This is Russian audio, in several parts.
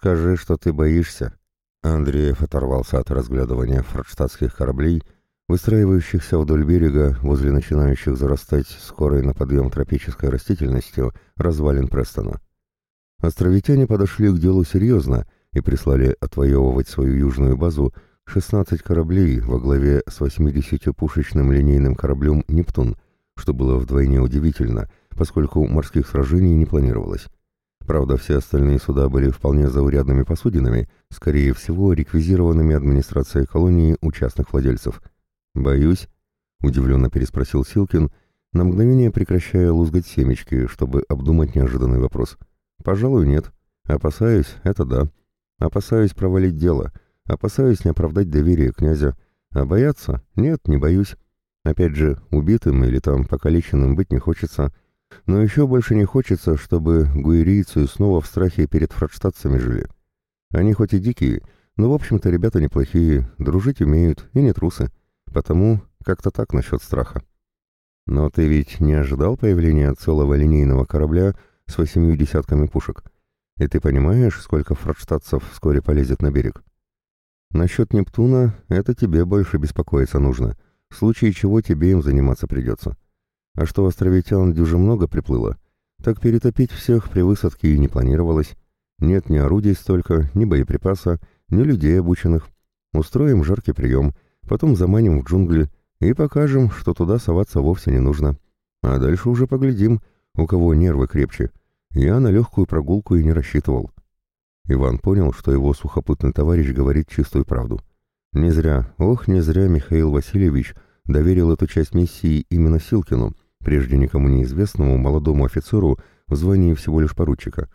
«Скажи, что ты боишься». Андреев оторвался от разглядывания форштадтских кораблей, выстраивающихся вдоль берега возле начинающих зарастать скорой на подъем тропической растительностью развалин Престона. Островитяне подошли к делу серьезно и прислали отвоевывать свою южную базу 16 кораблей во главе с 80-пушечным линейным кораблем «Нептун», что было вдвойне удивительно, поскольку морских сражений не планировалось. Правда, все остальные суда были вполне заурядными посудинами, скорее всего, реквизированными администрацией колонии у частных владельцев. «Боюсь», — удивленно переспросил Силкин, на мгновение прекращая лузгать семечки, чтобы обдумать неожиданный вопрос. «Пожалуй, нет. Опасаюсь, это да. Опасаюсь провалить дело. Опасаюсь не оправдать доверие князя. А бояться? Нет, не боюсь. Опять же, убитым или там покалеченным быть не хочется». Но еще больше не хочется, чтобы гуэрийцы снова в страхе перед фрадштадцами жили. Они хоть и дикие, но в общем-то ребята неплохие, дружить умеют и не трусы. Потому как-то так насчет страха. Но ты ведь не ожидал появления целого линейного корабля с восемью десятками пушек? И ты понимаешь, сколько фрадштадцев вскоре полезет на берег? Насчет Нептуна это тебе больше беспокоиться нужно, в случае чего тебе им заниматься придется. А что островитян дюже много приплыло, так перетопить всех при высадке и не планировалось. Нет ни орудий столько, ни боеприпаса, ни людей обученных. Устроим жаркий прием, потом заманим в джунгли и покажем, что туда соваться вовсе не нужно. А дальше уже поглядим, у кого нервы крепче. Я на легкую прогулку и не рассчитывал. Иван понял, что его сухопутный товарищ говорит чистую правду. Не зря, ох, не зря Михаил Васильевич доверил эту часть миссии именно Силкину, прежде никому неизвестному молодому офицеру в звании всего лишь поручика.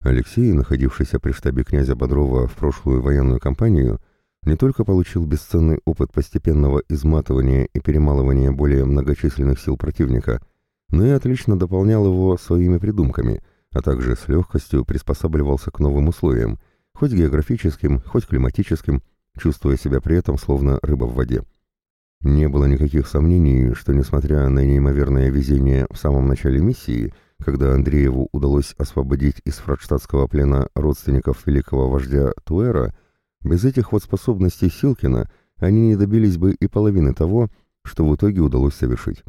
Алексей, находившийся при штабе князя Бодрова в прошлую военную кампанию, не только получил бесценный опыт постепенного изматывания и перемалывания более многочисленных сил противника, но и отлично дополнял его своими придумками, а также с легкостью приспосабливался к новым условиям, хоть географическим, хоть климатическим, чувствуя себя при этом словно рыба в воде. Не было никаких сомнений, что, несмотря на неимоверное везение в самом начале миссии, когда Андрееву удалось освободить из фрадштадтского плена родственников великого вождя Туэра, без этих вот способностей Силкина они не добились бы и половины того, что в итоге удалось совершить.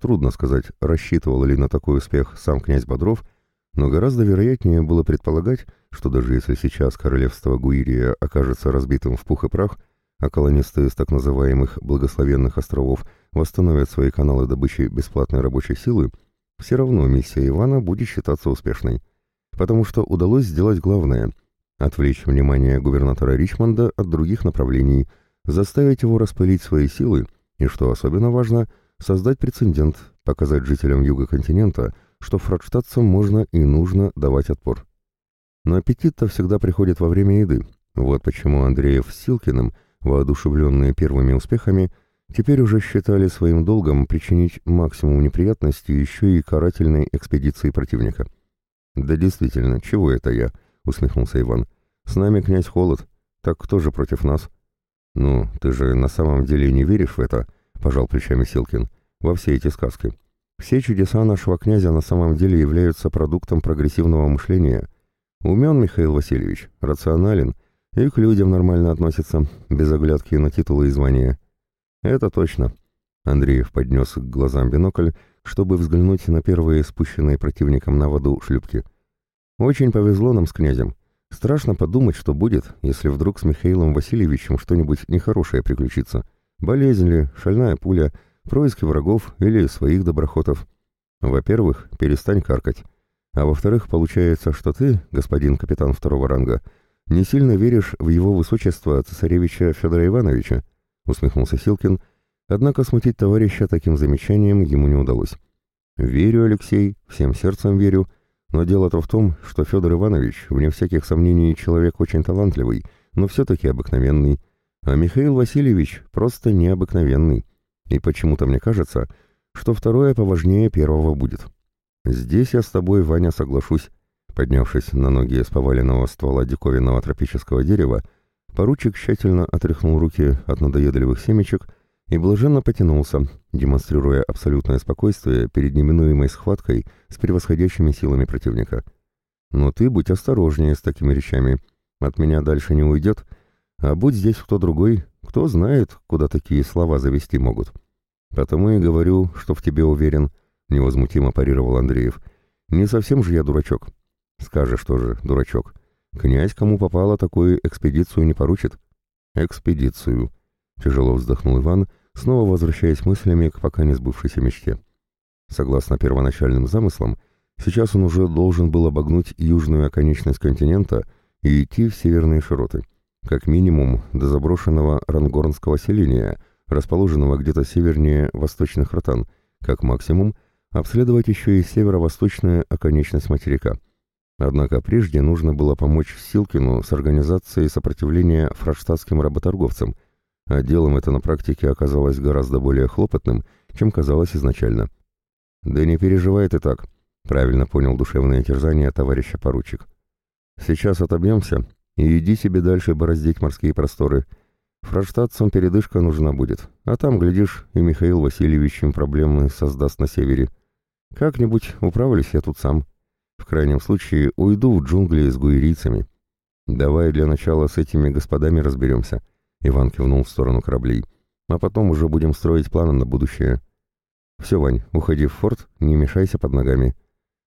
Трудно сказать, рассчитывал ли на такой успех сам князь Бодров, но гораздо вероятнее было предполагать, что даже если сейчас королевство Гуирия окажется разбитым в пух и прах, а колонисты из так называемых «благословенных островов» восстановят свои каналы добычи бесплатной рабочей силы, все равно миссия Ивана будет считаться успешной. Потому что удалось сделать главное – отвлечь внимание губернатора Ричмонда от других направлений, заставить его распылить свои силы и, что особенно важно, создать прецедент, показать жителям юга континента, что фрадштадцам можно и нужно давать отпор. Но аппетит-то всегда приходит во время еды. Вот почему Андреев с Силкиным – воодушевленные первыми успехами, теперь уже считали своим долгом причинить максимум неприятностей еще и карательной экспедиции противника. «Да действительно, чего это я?» — усмехнулся Иван. «С нами князь Холод. Так кто же против нас?» «Ну, ты же на самом деле не веришь в это?» — пожал плечами Силкин. «Во все эти сказки. Все чудеса нашего князя на самом деле являются продуктом прогрессивного мышления. Умен Михаил Васильевич, рационален — и к людям нормально относится, без оглядки на титулы и звания. Это точно. Андреев поднес к глазам бинокль, чтобы взглянуть на первые спущенные противником на воду шлюпки. Очень повезло нам с князем. Страшно подумать, что будет, если вдруг с Михаилом Васильевичем что-нибудь нехорошее приключится. Болезнь ли, шальная пуля, происки врагов или своих доброхотов. Во-первых, перестань каркать. А во-вторых, получается, что ты, господин капитан второго ранга, не сильно веришь в его высочество цесаревича Федора Ивановича?» — усмехнулся Силкин, однако смутить товарища таким замечанием ему не удалось. «Верю, Алексей, всем сердцем верю, но дело-то в том, что Федор Иванович, вне всяких сомнений, человек очень талантливый, но все-таки обыкновенный, а Михаил Васильевич просто необыкновенный, и почему-то мне кажется, что второе поважнее первого будет. Здесь я с тобой, Ваня, соглашусь, Поднявшись на ноги с поваленного ствола диковинного тропического дерева, поручик тщательно отряхнул руки от надоедливых семечек и блаженно потянулся, демонстрируя абсолютное спокойствие перед неминуемой схваткой с превосходящими силами противника. «Но ты будь осторожнее с такими речами. От меня дальше не уйдет, а будь здесь кто другой, кто знает, куда такие слова завести могут. Потому и говорю, что в тебе уверен, — невозмутимо парировал Андреев. Не совсем же я дурачок. Скажешь тоже, дурачок. Князь, кому попало, такую экспедицию не поручит. Экспедицию. Тяжело вздохнул Иван, снова возвращаясь мыслями к пока не сбывшейся мечте. Согласно первоначальным замыслам, сейчас он уже должен был обогнуть южную оконечность континента и идти в северные широты, как минимум до заброшенного рангорнского селения, расположенного где-то севернее восточных ротан, как максимум обследовать еще и северо-восточную оконечность материка. Однако прежде нужно было помочь Силкину с организацией сопротивления фрадштадтским работорговцам, а делом это на практике оказалось гораздо более хлопотным, чем казалось изначально. «Да не переживай ты так», — правильно понял душевное терзание товарища поручик. «Сейчас отобьемся и иди себе дальше бороздить морские просторы. Фрадштадцам передышка нужна будет, а там, глядишь, и Михаил Васильевич им проблемы создаст на севере. Как-нибудь управлюсь я тут сам. В крайнем случае уйду в джунгли с гуирийцами. Давай для начала с этими господами разберемся». Иван кивнул в сторону кораблей. «А потом уже будем строить планы на будущее». «Все, Вань, уходи в форт, не мешайся под ногами».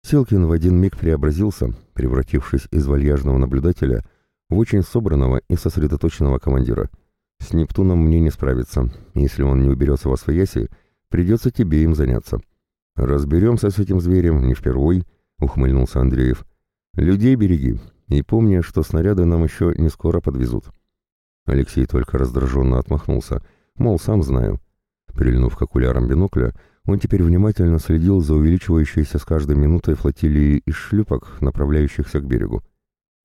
Силкин в один миг преобразился, превратившись из вальяжного наблюдателя в очень собранного и сосредоточенного командира. «С Нептуном мне не справиться. Если он не уберется во свояси, придется тебе им заняться». «Разберемся с этим зверем не впервой», — ухмыльнулся Андреев. «Людей береги, и помни, что снаряды нам еще не скоро подвезут». Алексей только раздраженно отмахнулся, мол, сам знаю. Прильнув к окулярам бинокля, он теперь внимательно следил за увеличивающейся с каждой минутой флотилией из шлюпок, направляющихся к берегу.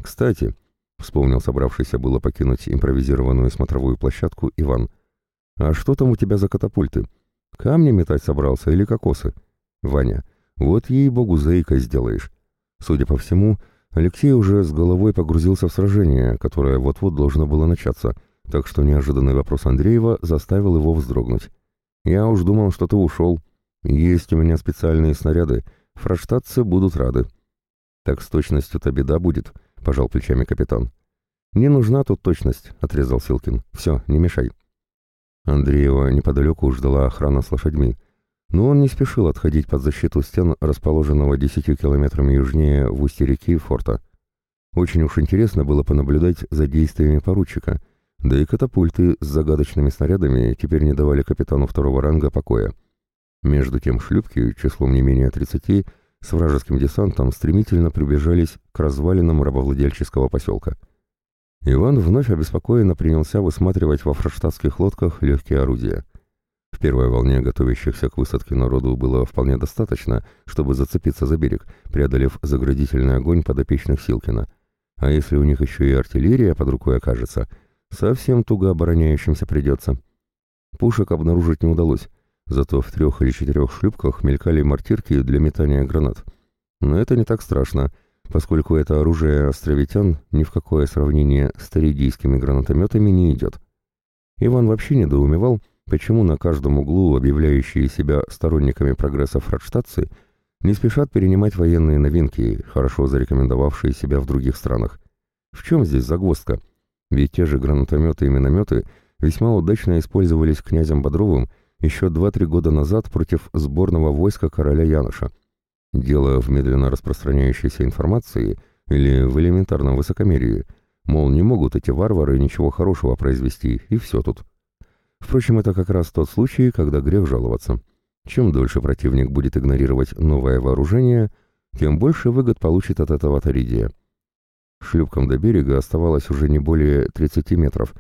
«Кстати», — вспомнил собравшийся было покинуть импровизированную смотровую площадку Иван, «а что там у тебя за катапульты? Камни метать собрался или кокосы?» «Ваня, вот ей-богу заикой сделаешь». Судя по всему, Алексей уже с головой погрузился в сражение, которое вот-вот должно было начаться, так что неожиданный вопрос Андреева заставил его вздрогнуть. «Я уж думал, что ты ушел. Есть у меня специальные снаряды. Фраштадцы будут рады». «Так с точностью-то беда будет», — пожал плечами капитан. «Не нужна тут точность», — отрезал Силкин. «Все, не мешай». Андреева неподалеку ждала охрана с лошадьми, но он не спешил отходить под защиту стен, расположенного десятью километрами южнее в устье реки форта. Очень уж интересно было понаблюдать за действиями поручика, да и катапульты с загадочными снарядами теперь не давали капитану второго ранга покоя. Между тем шлюпки, числом не менее 30, с вражеским десантом стремительно приближались к развалинам рабовладельческого поселка. Иван вновь обеспокоенно принялся высматривать во фраштадтских лодках легкие орудия. В первой волне готовящихся к высадке народу было вполне достаточно, чтобы зацепиться за берег, преодолев заградительный огонь подопечных Силкина. А если у них еще и артиллерия под рукой окажется — Совсем туго обороняющимся придется. Пушек обнаружить не удалось, зато в трех или четырех шлюпках мелькали мортирки для метания гранат. Но это не так страшно, поскольку это оружие островитян ни в какое сравнение с таридийскими гранатометами не идет. Иван вообще недоумевал, почему на каждом углу объявляющие себя сторонниками прогресса фрадштадтцы не спешат перенимать военные новинки, хорошо зарекомендовавшие себя в других странах. В чем здесь загвоздка? Ведь те же гранатометы и минометы весьма удачно использовались князем Бодровым еще 2-3 года назад против сборного войска короля Яноша. Дело в медленно распространяющейся информации или в элементарном высокомерии, мол, не могут эти варвары ничего хорошего произвести, и все тут. Впрочем, это как раз тот случай, когда грех жаловаться. Чем дольше противник будет игнорировать новое вооружение, тем больше выгод получит от этого Торидия. Шлюпкам до берега оставалось уже не более 30 метров.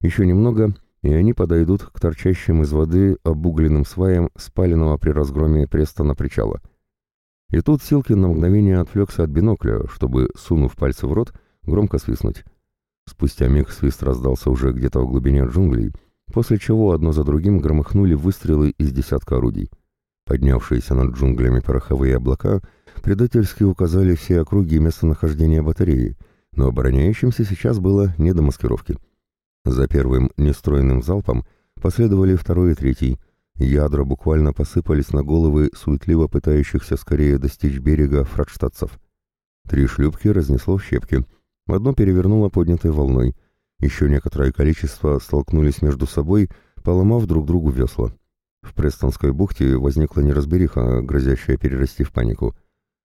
Еще немного, и они подойдут к торчащим из воды обугленным сваям спаленного при разгроме Престона причала. И тут Силкин на мгновение отвлекся от бинокля, чтобы, сунув пальцы в рот, громко свистнуть. Спустя миг свист раздался уже где-то в глубине джунглей, после чего одно за другим громыхнули выстрелы из десятка орудий. Поднявшиеся над джунглями пороховые облака предательски указали все округи местонахождения батареи, но обороняющимся сейчас было не до маскировки. За первым нестроенным залпом последовали второй и третий. Ядра буквально посыпались на головы суетливо пытающихся скорее достичь берега фрадштадцев. Три шлюпки разнесло в щепки, Одно перевернуло поднятой волной. Еще некоторое количество столкнулись между собой, поломав друг другу весла. В Престонской бухте возникла неразбериха, грозящая перерасти в панику.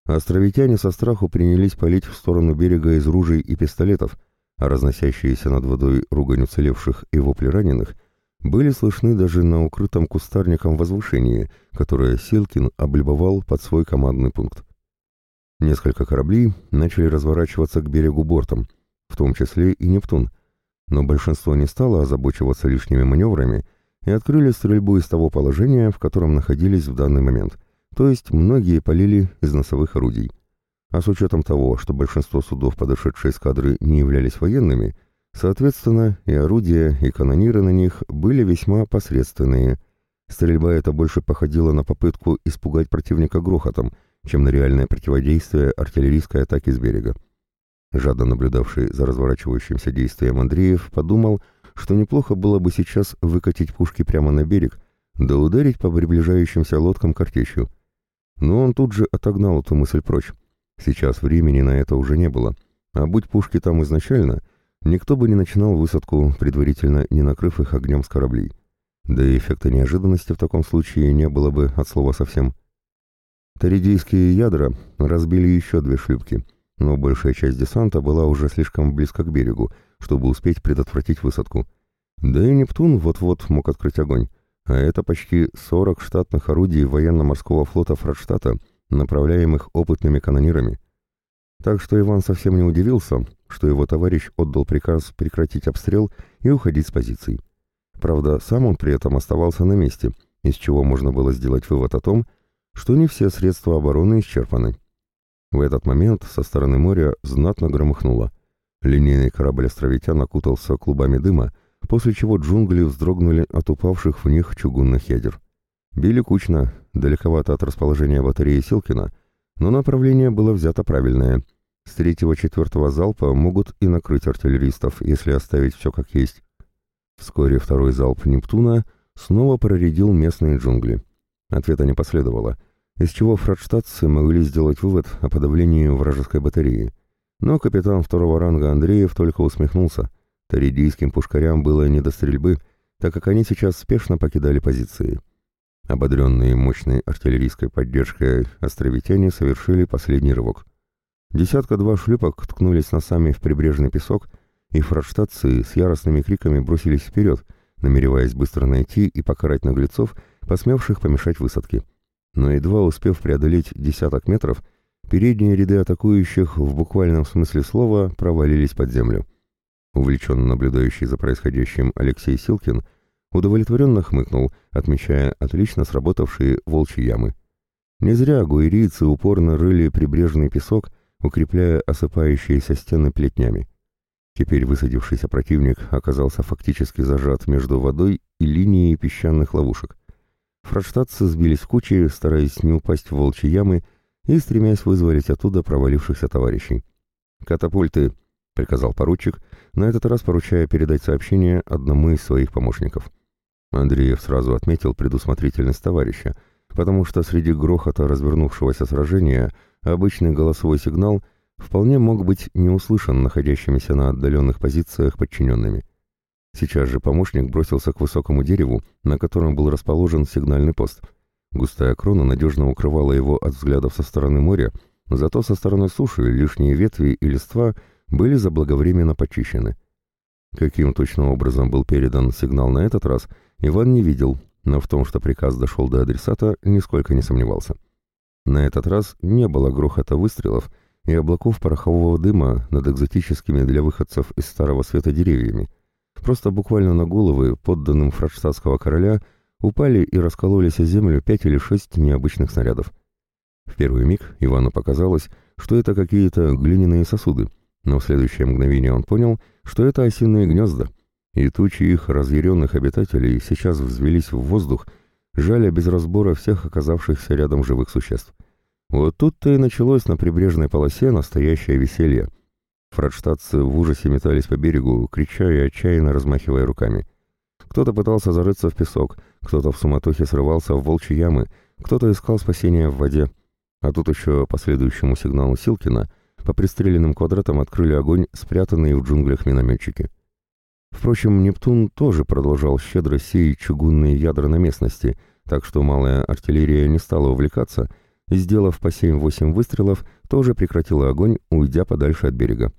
Островитяне со страху принялись палить в сторону берега из ружей и пистолетов, а разносящиеся над водой ругань уцелевших и вопли раненых были слышны даже на укрытом кустарником возвышении, которое Силкин облюбовал под свой командный пункт. Несколько кораблей начали разворачиваться к берегу бортом, в том числе и «Нептун», но большинство не стало озабочиваться лишними маневрами и открыли стрельбу из того положения, в котором находились в данный момент, то есть многие полили из носовых орудий. А с учетом того, что большинство судов подошедшей эскадры не являлись военными, соответственно, и орудия, и канониры на них были весьма посредственные. Стрельба эта больше походила на попытку испугать противника грохотом, чем на реальное противодействие артиллерийской атаке с берега. Жадно наблюдавший за разворачивающимся действием Андреев подумал, что неплохо было бы сейчас выкатить пушки прямо на берег, да ударить по приближающимся лодкам картечью. Но он тут же отогнал эту мысль прочь. Сейчас времени на это уже не было, а будь пушки там изначально, никто бы не начинал высадку, предварительно не накрыв их огнем с кораблей. Да и эффекта неожиданности в таком случае не было бы от слова совсем. Торидийские ядра разбили еще две шлюпки, но большая часть десанта была уже слишком близко к берегу, чтобы успеть предотвратить высадку. Да и Нептун вот-вот мог открыть огонь, а это почти 40 штатных орудий военно-морского флота Фрадштадта, направляемых опытными канонирами. Так что Иван совсем не удивился, что его товарищ отдал приказ прекратить обстрел и уходить с позиций. Правда, сам он при этом оставался на месте, из чего можно было сделать вывод о том, что не все средства обороны исчерпаны. В этот момент со стороны моря знатно громыхнуло. Линейный корабль островитян окутался клубами дыма, после чего джунгли вздрогнули от упавших в них чугунных ядер. Били кучно, далековато от расположения батареи Силкина, но направление было взято правильное. С третьего-четвертого залпа могут и накрыть артиллеристов, если оставить все как есть. Вскоре второй залп «Нептуна» снова проредил местные джунгли. Ответа не последовало, из чего фрадштадтцы могли сделать вывод о подавлении вражеской батареи. Но капитан второго ранга Андреев только усмехнулся. Торидийским пушкарям было не до стрельбы, так как они сейчас спешно покидали позиции. Ободренные мощной артиллерийской поддержкой островитяне совершили последний рывок. Десятка-два шлюпок ткнулись носами в прибрежный песок, и фрадштадтцы с яростными криками бросились вперед, намереваясь быстро найти и покарать наглецов, посмевших помешать высадке. Но едва успев преодолеть десяток метров, передние ряды атакующих в буквальном смысле слова провалились под землю. Увлеченно наблюдающий за происходящим Алексей Силкин удовлетворенно хмыкнул, отмечая отлично сработавшие волчьи ямы. Не зря гуэрийцы упорно рыли прибрежный песок, укрепляя осыпающиеся стены плетнями. Теперь высадившийся противник оказался фактически зажат между водой и линией песчаных ловушек. Фрадштадтцы сбились в кучи, стараясь не упасть в волчьи ямы и стремясь вызволить оттуда провалившихся товарищей. «Катапульты!» — приказал поручик, на этот раз поручая передать сообщение одному из своих помощников. Андреев сразу отметил предусмотрительность товарища, потому что среди грохота развернувшегося сражения обычный голосовой сигнал вполне мог быть не услышан находящимися на отдаленных позициях подчиненными. Сейчас же помощник бросился к высокому дереву, на котором был расположен сигнальный пост. Густая крона надежно укрывала его от взглядов со стороны моря, зато со стороны суши лишние ветви и листва были заблаговременно почищены. Каким точно образом был передан сигнал на этот раз, Иван не видел, но в том, что приказ дошел до адресата, нисколько не сомневался. На этот раз не было грохота выстрелов и облаков порохового дыма над экзотическими для выходцев из Старого Света деревьями. Просто буквально на головы подданным фрадштадтского короля упали и раскололись о землю пять или шесть необычных снарядов. В первый миг Ивану показалось, что это какие-то глиняные сосуды, но в следующее мгновение он понял, что это осиные гнезда, и тучи их разъяренных обитателей сейчас взвелись в воздух, жаля без разбора всех оказавшихся рядом живых существ. Вот тут-то и началось на прибрежной полосе настоящее веселье — Фрадштадтцы в ужасе метались по берегу, крича и отчаянно размахивая руками. Кто-то пытался зарыться в песок, кто-то в суматохе срывался в волчьи ямы, кто-то искал спасения в воде. А тут еще по следующему сигналу Силкина по пристреленным квадратам открыли огонь спрятанные в джунглях минометчики. Впрочем, Нептун тоже продолжал щедро сеять чугунные ядра на местности, так что малая артиллерия не стала увлекаться и, сделав по 7-8 выстрелов, тоже прекратила огонь, уйдя подальше от берега.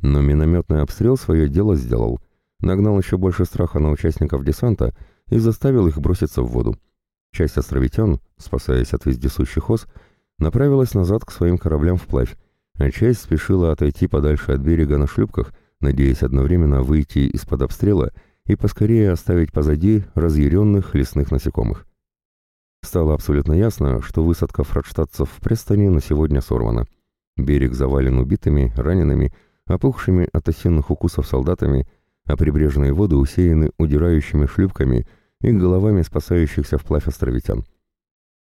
Но минометный обстрел свое дело сделал, нагнал еще больше страха на участников десанта и заставил их броситься в воду. Часть островитян, спасаясь от вездесущих ос, направилась назад к своим кораблям вплавь, а часть спешила отойти подальше от берега на шлюпках, надеясь одновременно выйти из-под обстрела и поскорее оставить позади разъяренных лесных насекомых. Стало абсолютно ясно, что высадка фрадштадцев в Престоне на сегодня сорвана. Берег завален убитыми, ранеными, опухшими от осенних укусов солдатами, а прибрежные воды усеяны удирающими шлюпками и головами спасающихся вплавь островитян.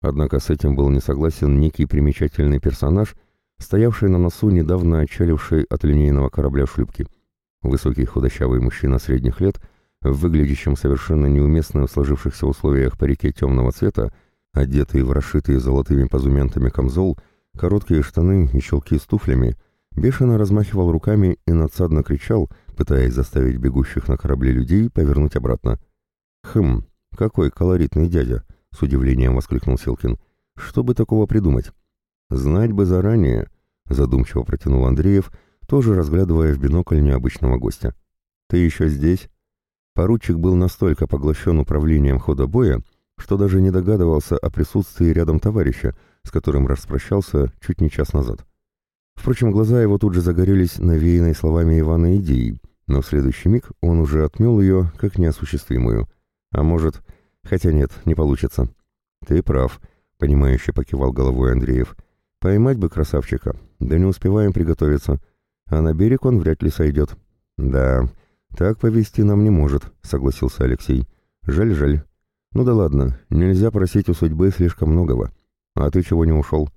Однако с этим был не согласен некий примечательный персонаж, стоявший на носу недавно отчалившей от линейного корабля шлюпки. Высокий худощавый мужчина средних лет, выглядящим совершенно неуместно в сложившихся условиях парике темного цвета, одетый в расшитые золотыми позументами камзол, короткие штаны и щелки с туфлями, бешено размахивал руками и надсадно кричал, пытаясь заставить бегущих на корабле людей повернуть обратно. «Хм, какой колоритный дядя!» — с удивлением воскликнул Силкин. «Что бы такого придумать?» «Знать бы заранее», — задумчиво протянул Андреев, тоже разглядывая в бинокль необычного гостя. «Ты еще здесь?» Поручик был настолько поглощен управлением хода боя, что даже не догадывался о присутствии рядом товарища, с которым распрощался чуть не час назад. Впрочем, глаза его тут же загорелись навеянной словами Ивана идеей, но в следующий миг он уже отмел ее как неосуществимую. А может, хотя нет, не получится. «Ты прав», — понимающе покивал головой Андреев. «Поймать бы красавчика, да не успеваем приготовиться, а на берег он вряд ли сойдет». «Да, так повести нам не может», — согласился Алексей. «Жаль-жаль. Ну да ладно, нельзя просить у судьбы слишком многого. А ты чего не ушел?»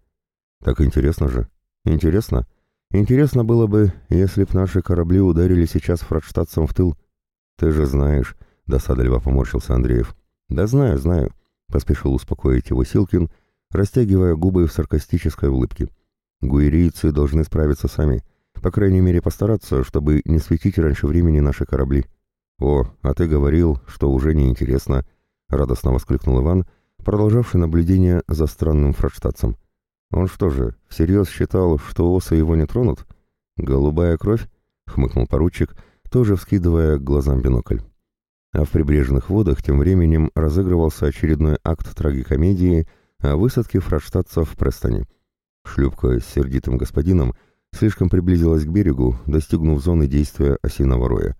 «Так интересно же». Интересно? Интересно было бы, если б наши корабли ударили сейчас фрадштадцам в тыл. Ты же знаешь, досадливо поморщился Андреев. Да знаю, знаю, поспешил успокоить его Силкин, растягивая губы в саркастической улыбке. Гуирийцы должны справиться сами, по крайней мере постараться, чтобы не светить раньше времени наши корабли. О, а ты говорил, что уже не интересно, радостно воскликнул Иван, продолжавший наблюдение за странным фрадштадцем. Он что же, всерьез считал, что осы его не тронут? Голубая кровь? Хмыкнул поручик, тоже вскидывая к глазам бинокль. А в прибрежных водах тем временем разыгрывался очередной акт трагикомедии о высадке фрадштадцев в Престоне. Шлюпка с сердитым господином слишком приблизилась к берегу, достигнув зоны действия осиного роя.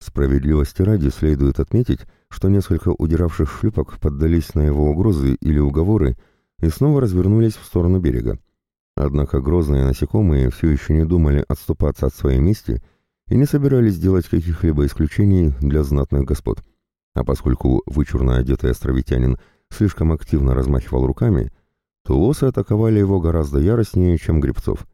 Справедливости ради следует отметить, что несколько удиравших шлюпок поддались на его угрозы или уговоры и снова развернулись в сторону берега. Однако грозные насекомые все еще не думали отступаться от своей мести и не собирались делать каких-либо исключений для знатных господ. А поскольку вычурно одетый островитянин слишком активно размахивал руками, то осы атаковали его гораздо яростнее, чем гребцов.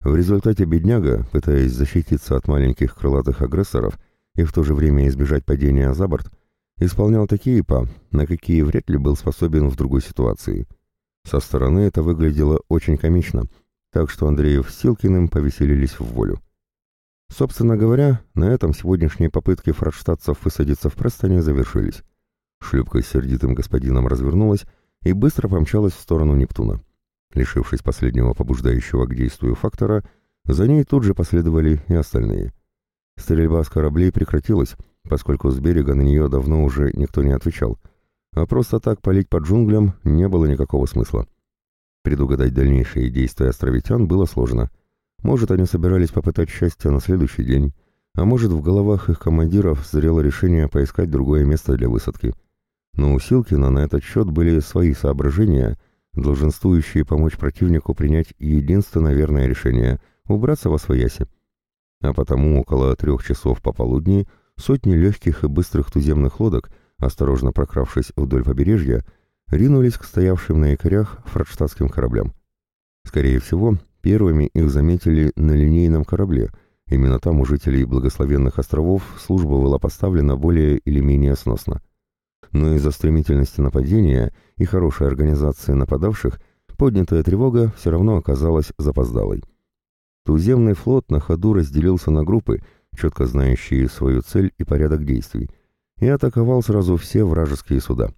В результате бедняга, пытаясь защититься от маленьких крылатых агрессоров и в то же время избежать падения за борт, исполнял такие па, на какие вряд ли был способен в другой ситуации – со стороны это выглядело очень комично, так что Андреев с Силкиным повеселились в волю. Собственно говоря, на этом сегодняшние попытки фрадштадцев высадиться в Престоне завершились. Шлюпка с сердитым господином развернулась и быстро помчалась в сторону Нептуна. Лишившись последнего побуждающего к действию фактора, за ней тут же последовали и остальные. Стрельба с кораблей прекратилась, поскольку с берега на нее давно уже никто не отвечал — а просто так палить по джунглям не было никакого смысла. Предугадать дальнейшие действия островитян было сложно. Может, они собирались попытать счастье на следующий день, а может, в головах их командиров зрело решение поискать другое место для высадки. Но у Силкина на этот счет были свои соображения, долженствующие помочь противнику принять единственное верное решение — убраться во свояси. А потому около трех часов пополудни сотни легких и быстрых туземных лодок — осторожно прокравшись вдоль побережья, ринулись к стоявшим на якорях фрадштадтским кораблям. Скорее всего, первыми их заметили на линейном корабле. Именно там у жителей благословенных островов служба была поставлена более или менее сносно. Но из-за стремительности нападения и хорошей организации нападавших поднятая тревога все равно оказалась запоздалой. Туземный флот на ходу разделился на группы, четко знающие свою цель и порядок действий, и атаковал сразу все вражеские суда.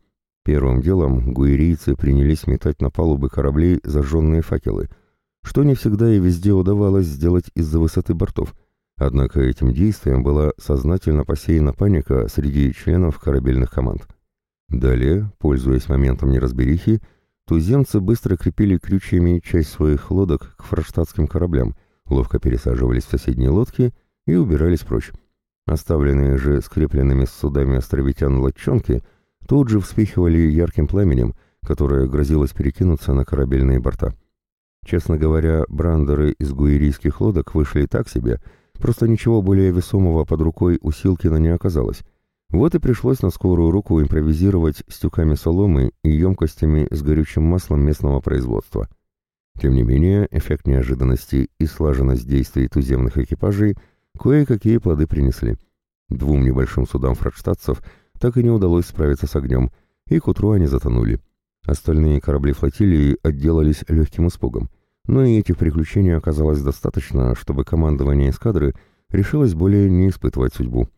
Первым делом гуэрийцы принялись метать на палубы кораблей зажженные факелы, что не всегда и везде удавалось сделать из-за высоты бортов. Однако этим действием была сознательно посеяна паника среди членов корабельных команд. Далее, пользуясь моментом неразберихи, туземцы быстро крепили крючьями часть своих лодок к форштадтским кораблям, ловко пересаживались в соседние лодки и убирались прочь. Оставленные же скрепленными с судами островитян лодчонки – тут же вспыхивали ярким пламенем, которое грозилось перекинуться на корабельные борта. Честно говоря, брандеры из гуэрийских лодок вышли так себе, просто ничего более весомого под рукой у Силкина не оказалось. Вот и пришлось на скорую руку импровизировать с соломы и емкостями с горючим маслом местного производства. Тем не менее, эффект неожиданности и слаженность действий туземных экипажей кое-какие плоды принесли. Двум небольшим судам фрадштадцев – так и не удалось справиться с огнем, и к утру они затонули. Остальные корабли флотилии отделались легким испугом, но и этих приключений оказалось достаточно, чтобы командование эскадры решилось более не испытывать судьбу.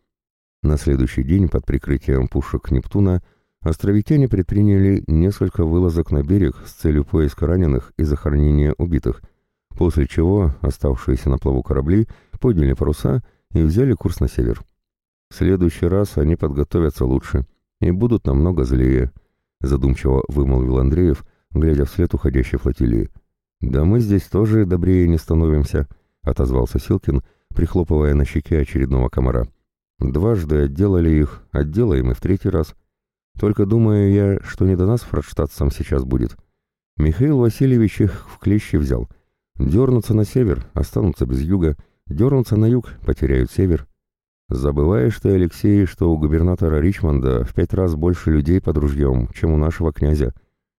На следующий день под прикрытием пушек «Нептуна» островитяне предприняли несколько вылазок на берег с целью поиска раненых и захоронения убитых, после чего оставшиеся на плаву корабли подняли паруса и взяли курс на север. В следующий раз они подготовятся лучше и будут намного злее, задумчиво вымолвил Андреев, глядя вслед уходящей флотилии. «Да мы здесь тоже добрее не становимся», — отозвался Силкин, прихлопывая на щеке очередного комара. «Дважды отделали их, отделаем и в третий раз. Только думаю я, что не до нас фрадштадцам сейчас будет. Михаил Васильевич их в клещи взял. Дернутся на север, останутся без юга, дернутся на юг, потеряют север. Забываешь ты, Алексей, что у губернатора Ричмонда в пять раз больше людей под ружьем, чем у нашего князя.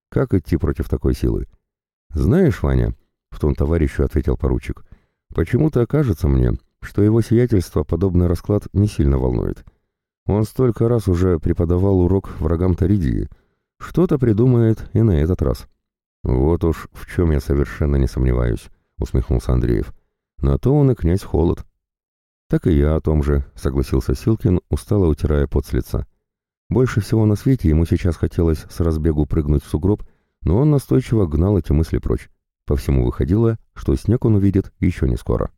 Как идти против такой силы? Знаешь, Ваня, — в том товарищу ответил поручик, — почему-то кажется мне, что его сиятельство подобный расклад не сильно волнует. Он столько раз уже преподавал урок врагам Торидии. Что-то придумает и на этот раз. Вот уж в чем я совершенно не сомневаюсь, — усмехнулся Андреев. На то он и князь Холод. «Так и я о том же», — согласился Силкин, устало утирая пот с лица. Больше всего на свете ему сейчас хотелось с разбегу прыгнуть в сугроб, но он настойчиво гнал эти мысли прочь. По всему выходило, что снег он увидит еще не скоро.